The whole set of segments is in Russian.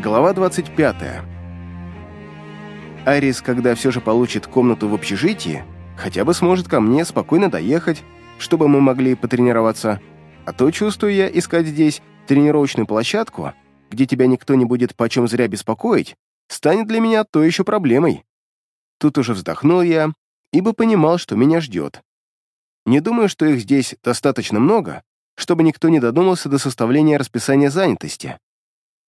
Глава 25. Арис, когда все же получит комнату в общежитии, хотя бы сможет ко мне спокойно доехать, чтобы мы могли потренироваться. А то, чувствую я, искать здесь тренировочную площадку, где тебя никто не будет почем зря беспокоить, станет для меня то еще проблемой. Тут уже вздохнул я, ибо понимал, что меня ждет. Не думаю, что их здесь достаточно много, чтобы никто не додумался до составления расписания занятости.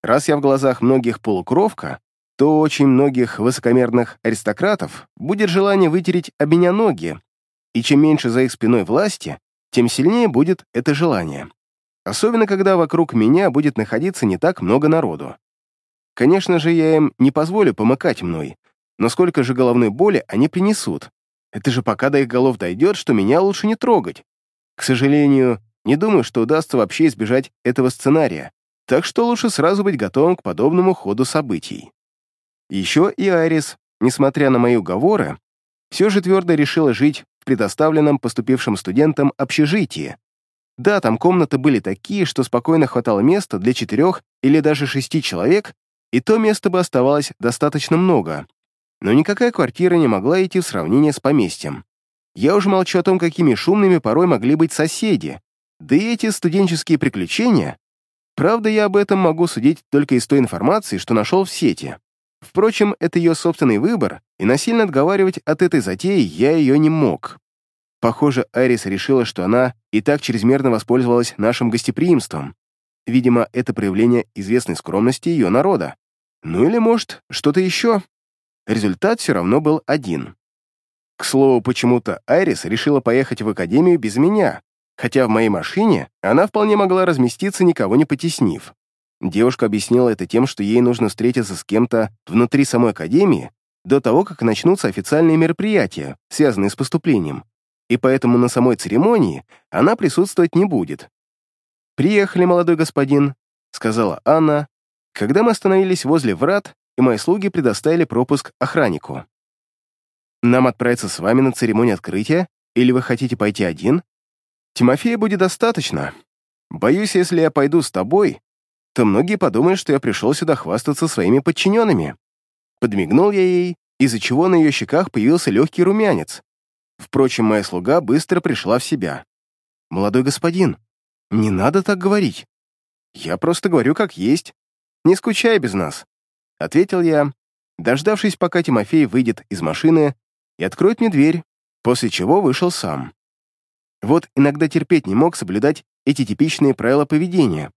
Раз я в глазах многих полукровка, то очень многих высокомерных аристократов будет желание вытереть об меня ноги, и чем меньше за их спиной власти, тем сильнее будет это желание. Особенно, когда вокруг меня будет находиться не так много народу. Конечно же, я им не позволю помыкать мной, но сколько же головной боли они принесут? Это же пока до их голов дойдет, что меня лучше не трогать. К сожалению, не думаю, что удастся вообще избежать этого сценария, так что лучше сразу быть готовым к подобному ходу событий. Еще и Арис, несмотря на мои уговоры, все же твердо решила жить в предоставленном поступившим студентам общежитии. Да, там комнаты были такие, что спокойно хватало места для четырех или даже шести человек, и то места бы оставалось достаточно много. Но никакая квартира не могла идти в сравнение с поместьем. Я уже молчу о том, какими шумными порой могли быть соседи, да и эти студенческие приключения. Правда, я об этом могу судить только из той информации, что нашел в сети. Впрочем, это ее собственный выбор, и насильно отговаривать от этой затеи я ее не мог. Похоже, Айрис решила, что она и так чрезмерно воспользовалась нашим гостеприимством. Видимо, это проявление известной скромности ее народа. Ну или, может, что-то еще. Результат все равно был один. К слову, почему-то Айрис решила поехать в академию без меня, хотя в моей машине она вполне могла разместиться, никого не потеснив. Девушка объяснила это тем, что ей нужно встретиться с кем-то внутри самой академии до того, как начнутся официальные мероприятия, связанные с поступлением, и поэтому на самой церемонии она присутствовать не будет. «Приехали, молодой господин», — сказала Анна, когда мы остановились возле врат, и мои слуги предоставили пропуск охраннику. «Нам отправиться с вами на церемонию открытия, или вы хотите пойти один?» Тимофея будет достаточно. Боюсь, если я пойду с тобой, то многие подумают, что я пришел сюда хвастаться своими подчиненными». Подмигнул я ей, из-за чего на ее щеках появился легкий румянец. Впрочем, моя слуга быстро пришла в себя. «Молодой господин, не надо так говорить. Я просто говорю как есть. Не скучай без нас», — ответил я, дождавшись, пока Тимофей выйдет из машины и откроет мне дверь, после чего вышел сам. Вот иногда терпеть не мог соблюдать эти типичные правила поведения.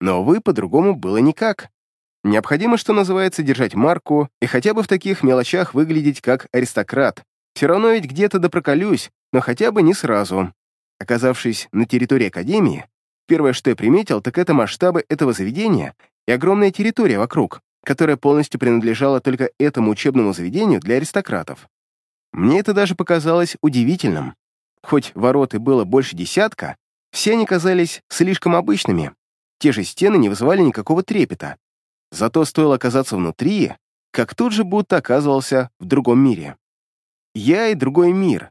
Но, увы, по-другому было никак. Необходимо, что называется, держать марку и хотя бы в таких мелочах выглядеть как аристократ. Все равно ведь где-то допроколюсь, но хотя бы не сразу. Оказавшись на территории Академии, первое, что я приметил, так это масштабы этого заведения и огромная территория вокруг, которая полностью принадлежала только этому учебному заведению для аристократов. Мне это даже показалось удивительным. Хоть ворот и было больше десятка, все они казались слишком обычными. Те же стены не вызывали никакого трепета. Зато стоило оказаться внутри, как тут же будто оказывался в другом мире. Я и другой мир.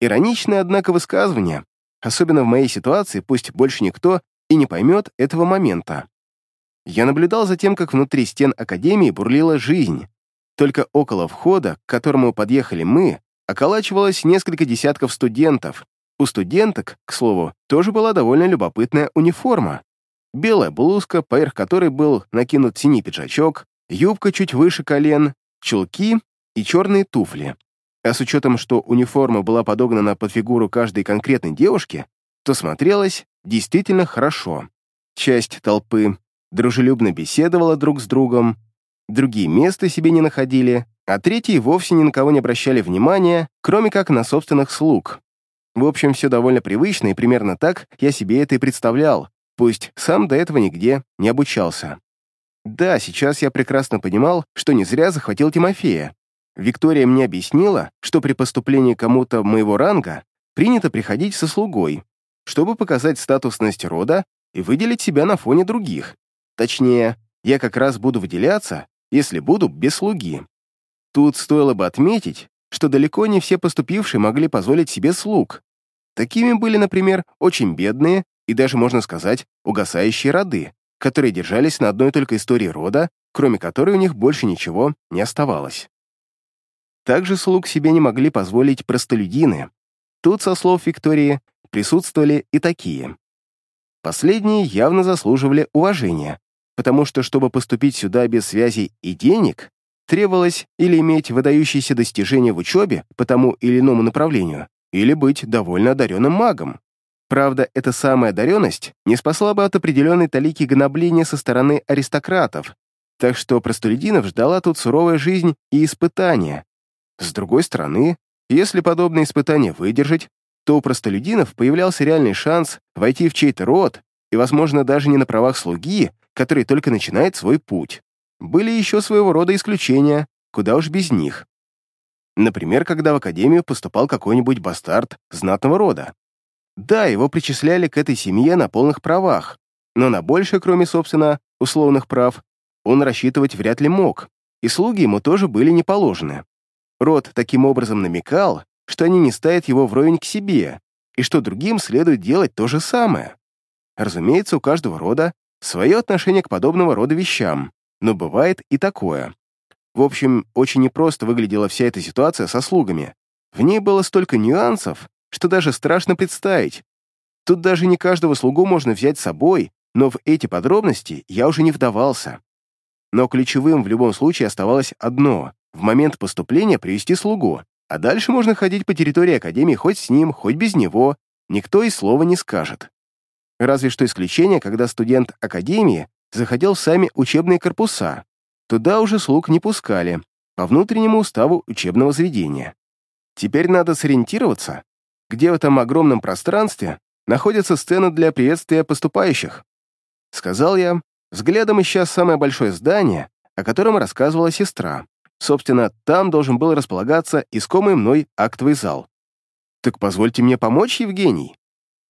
Ироничное, однако, высказывание, особенно в моей ситуации, пусть больше никто и не поймет этого момента. Я наблюдал за тем, как внутри стен Академии бурлила жизнь. Только около входа, к которому подъехали мы, околачивалось несколько десятков студентов. У студенток, к слову, тоже была довольно любопытная униформа. Белая блузка, поверх которой был накинут синий пиджачок, юбка чуть выше колен, чулки и черные туфли. А с учетом, что униформа была подогнана под фигуру каждой конкретной девушки, то смотрелась действительно хорошо. Часть толпы дружелюбно беседовала друг с другом, другие места себе не находили, а третьи вовсе ни на кого не обращали внимания, кроме как на собственных слуг. В общем, все довольно привычно, и примерно так я себе это и представлял, пусть сам до этого нигде не обучался. Да, сейчас я прекрасно понимал, что не зря захватил Тимофея. Виктория мне объяснила, что при поступлении кому-то моего ранга принято приходить со слугой, чтобы показать статусность рода и выделить себя на фоне других. Точнее, я как раз буду выделяться, если буду без слуги. Тут стоило бы отметить, что далеко не все поступившие могли позволить себе слуг. Такими были, например, очень бедные и даже, можно сказать, угасающие роды, которые держались на одной только истории рода кроме которой у них больше ничего не оставалось. Также слуг себе не могли позволить простолюдины. Тут, со слов Виктории, присутствовали и такие. Последние явно заслуживали уважения, потому что, чтобы поступить сюда без связей и денег, требовалось или иметь выдающиеся достижения в учебе по тому или иному направлению, или быть довольно одаренным магом. Правда, эта самая одаренность не спасла бы от определенной талики гнобления со стороны аристократов, так что простолюдинов ждала тут суровая жизнь и испытания. С другой стороны, если подобные испытания выдержать, то у простолюдинов появлялся реальный шанс войти в чей-то род и, возможно, даже не на правах слуги, который только начинает свой путь. Были еще своего рода исключения, куда уж без них. Например, когда в академию поступал какой-нибудь бастард знатного рода. Да, его причисляли к этой семье на полных правах, но на большее, кроме, собственно, условных прав, он рассчитывать вряд ли мог, и слуги ему тоже были не положены. Род таким образом намекал, что они не ставят его вровень к себе, и что другим следует делать то же самое. Разумеется, у каждого рода свое отношение к подобного рода вещам, но бывает и такое. В общем, очень непросто выглядела вся эта ситуация со слугами. В ней было столько нюансов, что даже страшно представить. Тут даже не каждого слугу можно взять с собой, но в эти подробности я уже не вдавался. Но ключевым в любом случае оставалось одно — в момент поступления привести слугу, а дальше можно ходить по территории Академии хоть с ним, хоть без него, никто и слова не скажет. Разве что исключение, когда студент Академии заходил в сами учебные корпуса. Туда уже слуг не пускали, по внутреннему уставу учебного заведения. Теперь надо сориентироваться, где в этом огромном пространстве находится сцена для приветствия поступающих. Сказал я, взглядом ища самое большое здание, о котором рассказывала сестра. Собственно, там должен был располагаться искомый мной актовый зал. «Так позвольте мне помочь, Евгений?»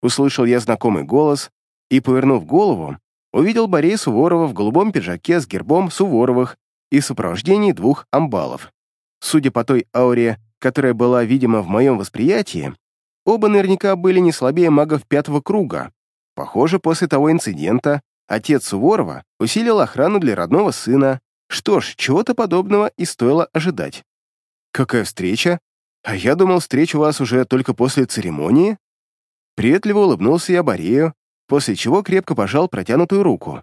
Услышал я знакомый голос и, повернув голову, увидел Борея Суворова в голубом пиджаке с гербом Суворовых и в сопровождении двух амбалов. Судя по той ауре, которая была видима в моем восприятии, оба наверняка были не слабее магов пятого круга. Похоже, после того инцидента отец Суворова усилил охрану для родного сына. Что ж, чего-то подобного и стоило ожидать. «Какая встреча? А я думал, встреча у вас уже только после церемонии?» Приветливо улыбнулся я Борею, после чего крепко пожал протянутую руку.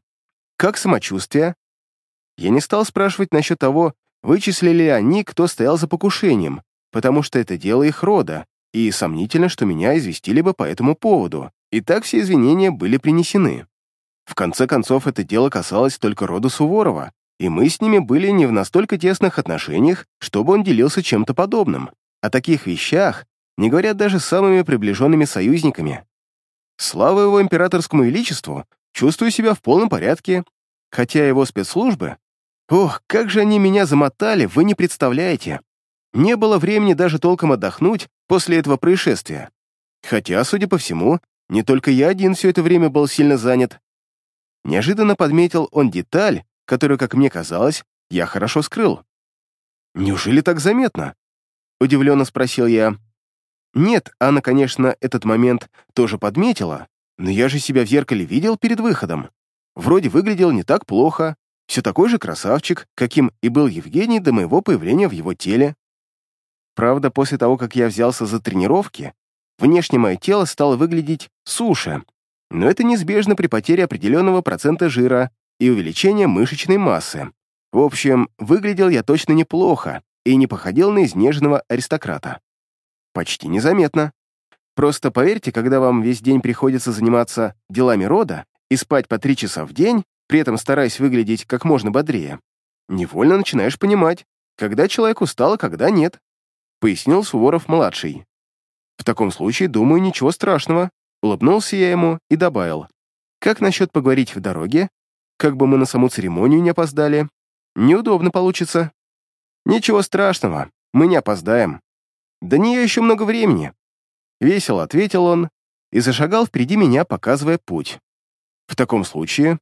«Как самочувствие?» Я не стал спрашивать насчет того, вычислили ли они, кто стоял за покушением, потому что это дело их рода, и сомнительно, что меня известили бы по этому поводу, и так все извинения были принесены. В конце концов, это дело касалось только рода Суворова, и мы с ними были не в настолько тесных отношениях, чтобы он делился чем-то подобным. О таких вещах не говорят даже с самыми приближенными союзниками. Слава его императорскому величеству, чувствую себя в полном порядке, хотя его спецслужбы... Ох, как же они меня замотали, вы не представляете. Не было времени даже толком отдохнуть после этого происшествия. Хотя, судя по всему, не только я один все это время был сильно занят. Неожиданно подметил он деталь, которую, как мне казалось, я хорошо скрыл. «Неужели так заметно?» — удивленно спросил я. Нет, Анна, конечно, этот момент тоже подметила, но я же себя в зеркале видел перед выходом. Вроде выглядел не так плохо, все такой же красавчик, каким и был Евгений до моего появления в его теле. Правда, после того, как я взялся за тренировки, внешне мое тело стало выглядеть суше, но это неизбежно при потере определенного процента жира и увеличении мышечной массы. В общем, выглядел я точно неплохо и не походил на изнеженного аристократа. Почти незаметно. Просто поверьте, когда вам весь день приходится заниматься делами рода и спать по три часа в день, при этом стараясь выглядеть как можно бодрее, невольно начинаешь понимать, когда человек устал, а когда нет, пояснил Суворов-младший. В таком случае, думаю, ничего страшного. Улыбнулся я ему и добавил. Как насчет поговорить в дороге? Как бы мы на саму церемонию не опоздали. Неудобно получится. Ничего страшного, мы не опоздаем. До нее еще много времени. Весело ответил он и зашагал впереди меня, показывая путь. В таком случае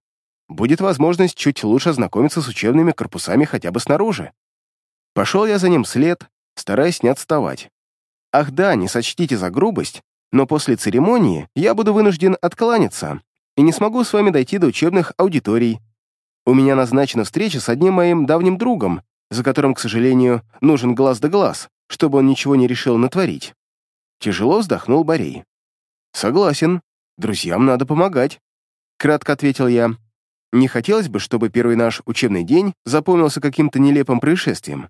будет возможность чуть лучше ознакомиться с учебными корпусами хотя бы снаружи. Пошел я за ним вслед, стараясь не отставать. Ах да, не сочтите за грубость, но после церемонии я буду вынужден откланяться и не смогу с вами дойти до учебных аудиторий. У меня назначена встреча с одним моим давним другом, за которым, к сожалению, нужен глаз да глаз, чтобы он ничего не решил натворить. Тяжело вздохнул Борей. «Согласен. Друзьям надо помогать», — кратко ответил я. Не хотелось бы, чтобы первый наш учебный день запомнился каким-то нелепым происшествием.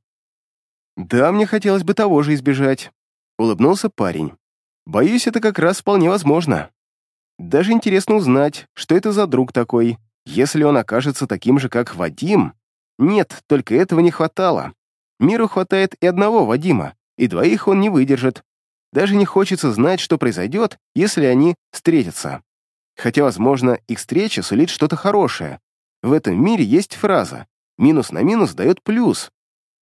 «Да, мне хотелось бы того же избежать», — улыбнулся парень. «Боюсь, это как раз вполне возможно. Даже интересно узнать, что это за друг такой, если он окажется таким же, как Вадим. Нет, только этого не хватало. Миру хватает и одного Вадима, и двоих он не выдержит. Даже не хочется знать, что произойдет, если они встретятся. Хотя, возможно, их встреча сулит что-то хорошее. В этом мире есть фраза «минус на минус дает плюс».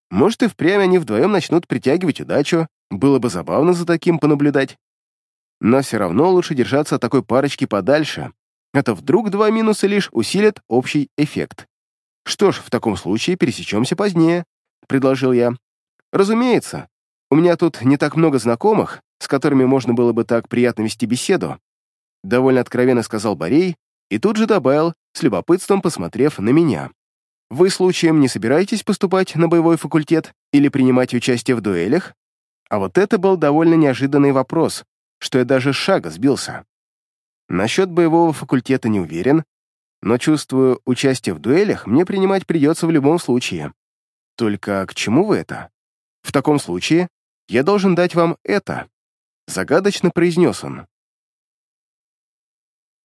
Может, и впрямь они вдвоем начнут притягивать удачу, было бы забавно за таким понаблюдать. Но все равно лучше держаться от такой парочки подальше, а то вдруг два минуса лишь усилят общий эффект. «Что ж, в таком случае пересечемся позднее», — предложил я. «Разумеется, у меня тут не так много знакомых, с которыми можно было бы так приятно вести беседу, довольно откровенно сказал Борей и тут же добавил, с любопытством посмотрев на меня. «Вы случаем не собираетесь поступать на боевой факультет или принимать участие в дуэлях?» А вот это был довольно неожиданный вопрос, что я даже с шага сбился. Насчет боевого факультета не уверен, но чувствую, участие в дуэлях мне принимать придется в любом случае. Только к чему вы это? В таком случае я должен дать вам это. Загадочно произнес он.